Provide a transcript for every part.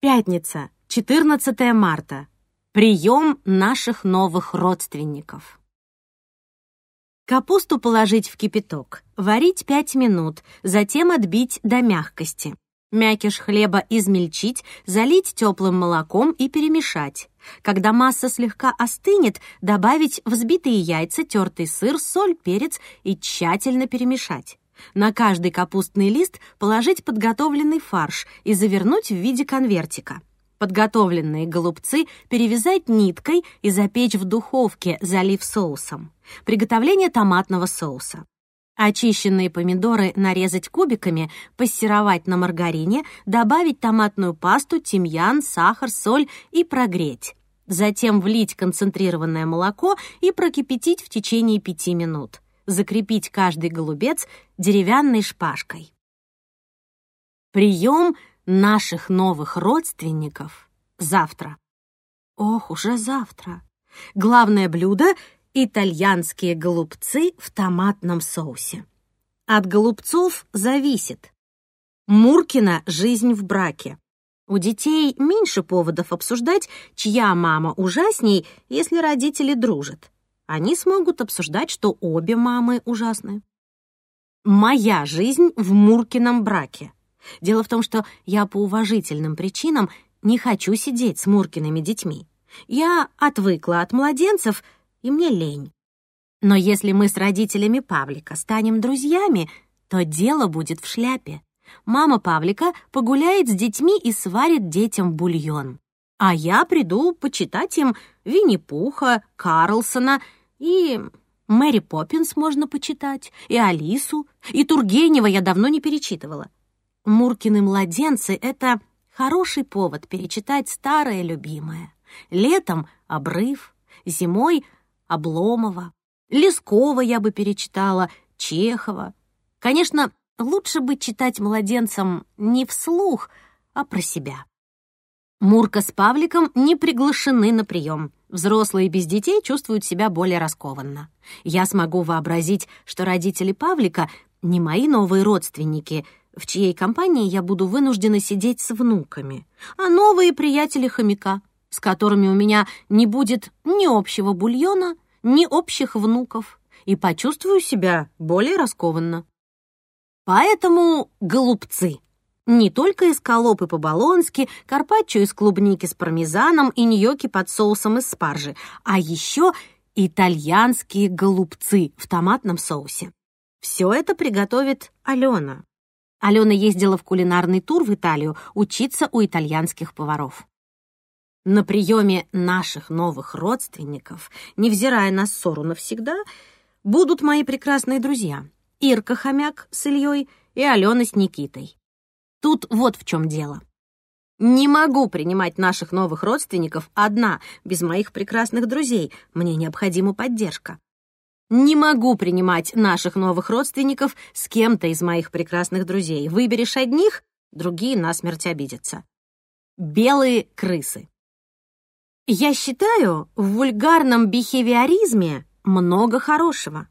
Пятница, 14 марта. Прием наших новых родственников. Капусту положить в кипяток, варить 5 минут, затем отбить до мягкости. Мякиш хлеба измельчить, залить теплым молоком и перемешать. Когда масса слегка остынет, добавить взбитые яйца, тертый сыр, соль, перец и тщательно перемешать. На каждый капустный лист положить подготовленный фарш и завернуть в виде конвертика. Подготовленные голубцы перевязать ниткой и запечь в духовке, залив соусом. Приготовление томатного соуса. Очищенные помидоры нарезать кубиками, пассеровать на маргарине, добавить томатную пасту, тимьян, сахар, соль и прогреть. Затем влить концентрированное молоко и прокипятить в течение пяти минут закрепить каждый голубец деревянной шпажкой. Прием наших новых родственников завтра. Ох, уже завтра. Главное блюдо — итальянские голубцы в томатном соусе. От голубцов зависит. Муркина жизнь в браке. У детей меньше поводов обсуждать, чья мама ужасней, если родители дружат они смогут обсуждать, что обе мамы ужасны. Моя жизнь в Муркином браке. Дело в том, что я по уважительным причинам не хочу сидеть с Муркиными детьми. Я отвыкла от младенцев, и мне лень. Но если мы с родителями Павлика станем друзьями, то дело будет в шляпе. Мама Павлика погуляет с детьми и сварит детям бульон. А я приду почитать им Винни-Пуха, Карлсона и Мэри Поппинс можно почитать, и Алису, и Тургенева я давно не перечитывала. Муркины младенцы — это хороший повод перечитать старое любимое. Летом — обрыв, зимой — Обломова. Лескова я бы перечитала, Чехова. Конечно, лучше бы читать младенцам не вслух, а про себя. Мурка с Павликом не приглашены на прием. Взрослые без детей чувствуют себя более раскованно. Я смогу вообразить, что родители Павлика не мои новые родственники, в чьей компании я буду вынуждена сидеть с внуками, а новые приятели хомяка, с которыми у меня не будет ни общего бульона, ни общих внуков, и почувствую себя более раскованно. Поэтому голубцы. Не только эскалопы по-болонски, карпаччо из клубники с пармезаном и ньокки под соусом из спаржи, а еще итальянские голубцы в томатном соусе. Все это приготовит Алена. Алена ездила в кулинарный тур в Италию учиться у итальянских поваров. На приеме наших новых родственников, невзирая на ссору навсегда, будут мои прекрасные друзья Ирка Хомяк с Ильей и Алена с Никитой. Тут вот в чем дело. Не могу принимать наших новых родственников одна, без моих прекрасных друзей. Мне необходима поддержка. Не могу принимать наших новых родственников с кем-то из моих прекрасных друзей. Выберешь одних, другие насмерть обидятся. Белые крысы. Я считаю, в вульгарном бихевиоризме много хорошего.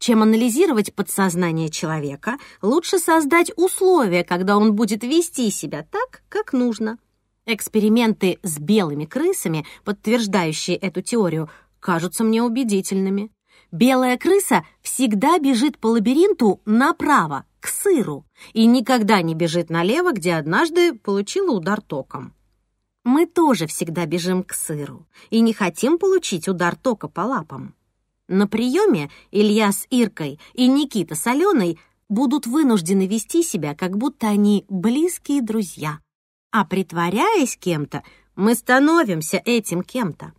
Чем анализировать подсознание человека, лучше создать условия, когда он будет вести себя так, как нужно. Эксперименты с белыми крысами, подтверждающие эту теорию, кажутся мне убедительными. Белая крыса всегда бежит по лабиринту направо, к сыру, и никогда не бежит налево, где однажды получила удар током. Мы тоже всегда бежим к сыру и не хотим получить удар тока по лапам. На приеме Илья с Иркой и Никита с Аленой будут вынуждены вести себя, как будто они близкие друзья. А притворяясь кем-то, мы становимся этим кем-то.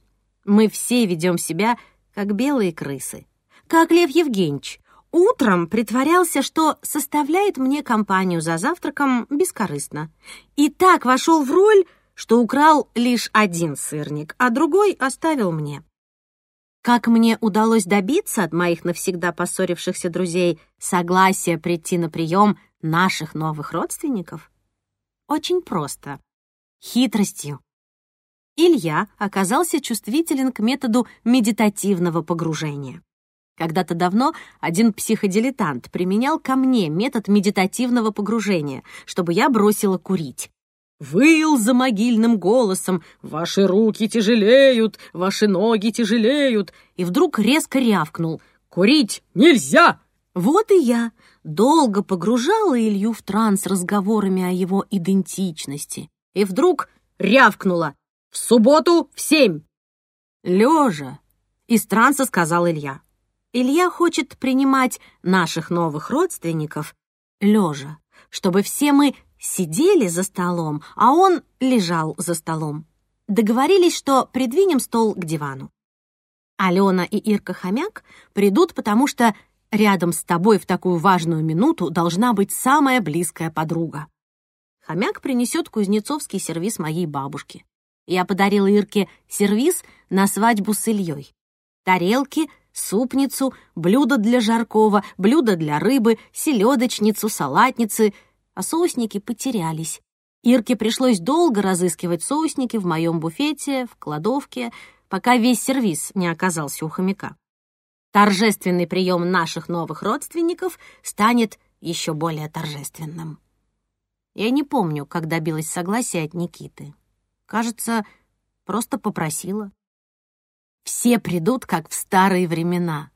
Мы все ведем себя, как белые крысы. Как Лев Евгеньевич. Утром притворялся, что составляет мне компанию за завтраком бескорыстно. И так вошел в роль, что украл лишь один сырник, а другой оставил мне. Как мне удалось добиться от моих навсегда поссорившихся друзей согласия прийти на прием наших новых родственников? Очень просто. Хитростью. Илья оказался чувствителен к методу медитативного погружения. Когда-то давно один психодилетант применял ко мне метод медитативного погружения, чтобы я бросила курить. Выл за могильным голосом «Ваши руки тяжелеют, ваши ноги тяжелеют!» И вдруг резко рявкнул «Курить нельзя!» Вот и я долго погружала Илью в транс разговорами о его идентичности. И вдруг рявкнула «В субботу в семь!» «Лежа!» — из транса сказал Илья. Илья хочет принимать наших новых родственников лежа, чтобы все мы сидели за столом, а он лежал за столом. Договорились, что придвинем стол к дивану. Алена и Ирка Хомяк придут, потому что рядом с тобой в такую важную минуту должна быть самая близкая подруга. Хомяк принесет кузнецовский сервиз моей бабушки. Я подарила Ирке сервиз на свадьбу с Ильей. Тарелки — супницу, блюдо для жаркого, блюдо для рыбы, селедочницу, салатницы, соусники потерялись. Ирке пришлось долго разыскивать соусники в моем буфете, в кладовке, пока весь сервиз не оказался у хомяка. Торжественный прием наших новых родственников станет еще более торжественным. Я не помню, как добилась согласия от Никиты. Кажется, просто попросила. Все придут, как в старые времена.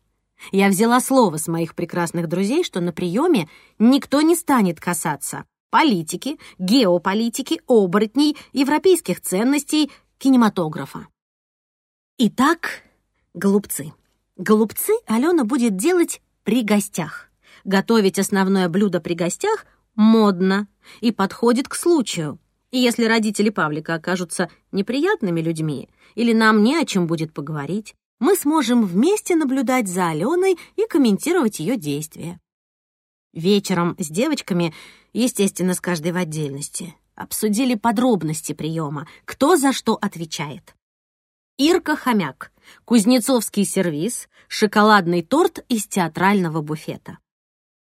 Я взяла слово с моих прекрасных друзей, что на приеме никто не станет касаться политики, геополитики, оборотней, европейских ценностей, кинематографа. Итак, голубцы. Голубцы Алена будет делать при гостях. Готовить основное блюдо при гостях модно и подходит к случаю. И если родители Павлика окажутся неприятными людьми, или нам не о чем будет поговорить, мы сможем вместе наблюдать за Аленой и комментировать ее действия. Вечером с девочками, естественно, с каждой в отдельности, обсудили подробности приема, кто за что отвечает. Ирка Хомяк, кузнецовский сервиз, шоколадный торт из театрального буфета.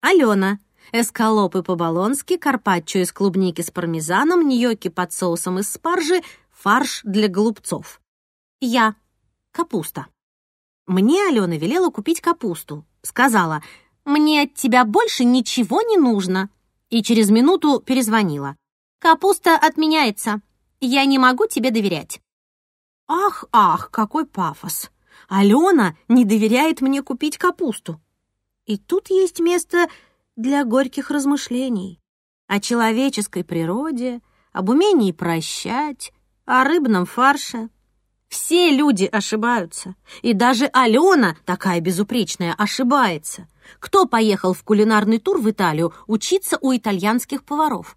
Алена, эскалопы по-болонски, карпаччо из клубники с пармезаном, ньокки под соусом из спаржи, фарш для голубцов. Я. Капуста. Мне Алена велела купить капусту. Сказала, мне от тебя больше ничего не нужно. И через минуту перезвонила. Капуста отменяется. Я не могу тебе доверять. Ах, ах, какой пафос. Алена не доверяет мне купить капусту. И тут есть место для горьких размышлений о человеческой природе, об умении прощать, о рыбном фарше. Все люди ошибаются. И даже Алена, такая безупречная, ошибается. Кто поехал в кулинарный тур в Италию учиться у итальянских поваров?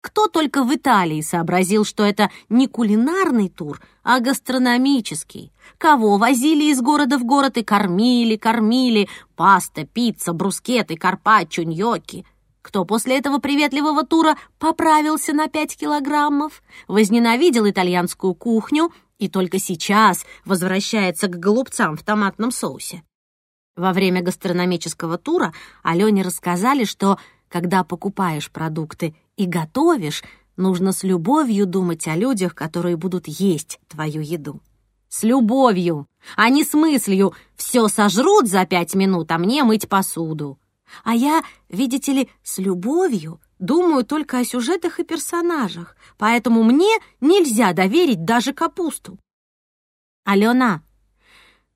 Кто только в Италии сообразил, что это не кулинарный тур, а гастрономический? Кого возили из города в город и кормили, кормили, паста, пицца, брускеты, карпаччо, ньокки? Кто после этого приветливого тура поправился на пять килограммов, возненавидел итальянскую кухню и только сейчас возвращается к голубцам в томатном соусе. Во время гастрономического тура Алене рассказали, что когда покупаешь продукты и готовишь, нужно с любовью думать о людях, которые будут есть твою еду. С любовью, а не с мыслью «все сожрут за пять минут, а мне мыть посуду». А я, видите ли, с любовью думаю только о сюжетах и персонажах, поэтому мне нельзя доверить даже капусту. Алена,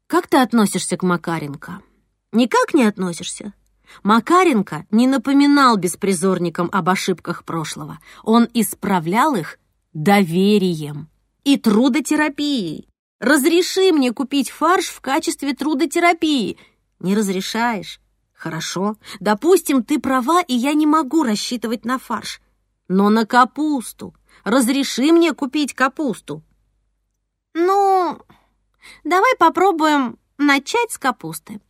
как ты относишься к Макаренко? Никак не относишься? Макаренко не напоминал беспризорникам об ошибках прошлого. Он исправлял их доверием и трудотерапией. Разреши мне купить фарш в качестве трудотерапии. Не разрешаешь? Хорошо, допустим, ты права, и я не могу рассчитывать на фарш. Но на капусту. Разреши мне купить капусту. Ну, давай попробуем начать с капусты.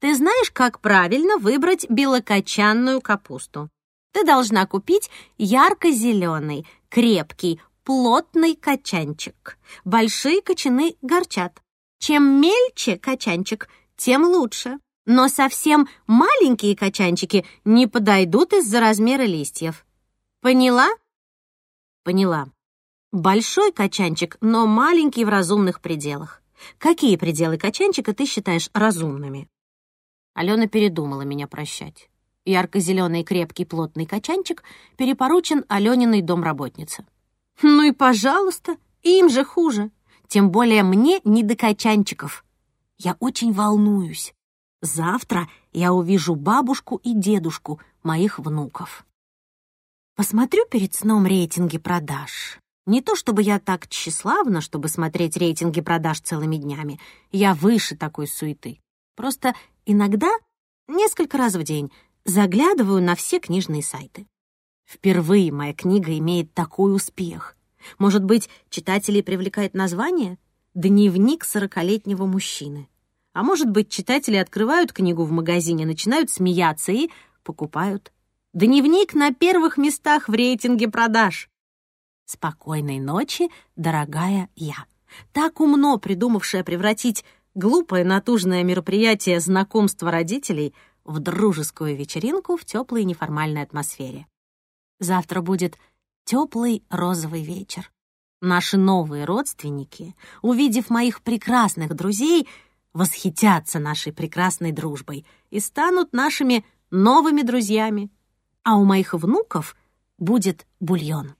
Ты знаешь, как правильно выбрать белокочанную капусту? Ты должна купить ярко-зеленый, крепкий, плотный качанчик. Большие кочаны горчат. Чем мельче качанчик, тем лучше но совсем маленькие качанчики не подойдут из-за размера листьев. Поняла? Поняла. Большой качанчик, но маленький в разумных пределах. Какие пределы качанчика ты считаешь разумными? Алена передумала меня прощать. Ярко-зеленый крепкий плотный качанчик перепоручен Алениной домработнице. Ну и пожалуйста, им же хуже. Тем более мне не до качанчиков. Я очень волнуюсь. Завтра я увижу бабушку и дедушку моих внуков. Посмотрю перед сном рейтинги продаж. Не то чтобы я так тщеславна, чтобы смотреть рейтинги продаж целыми днями. Я выше такой суеты. Просто иногда, несколько раз в день, заглядываю на все книжные сайты. Впервые моя книга имеет такой успех. Может быть, читателей привлекает название «Дневник сорокалетнего мужчины». А может быть, читатели открывают книгу в магазине, начинают смеяться и покупают. Дневник на первых местах в рейтинге продаж. Спокойной ночи, дорогая я. Так умно придумавшая превратить глупое натужное мероприятие знакомства родителей в дружескую вечеринку в теплой неформальной атмосфере. Завтра будет теплый розовый вечер. Наши новые родственники, увидев моих прекрасных друзей, восхитятся нашей прекрасной дружбой и станут нашими новыми друзьями. А у моих внуков будет бульон.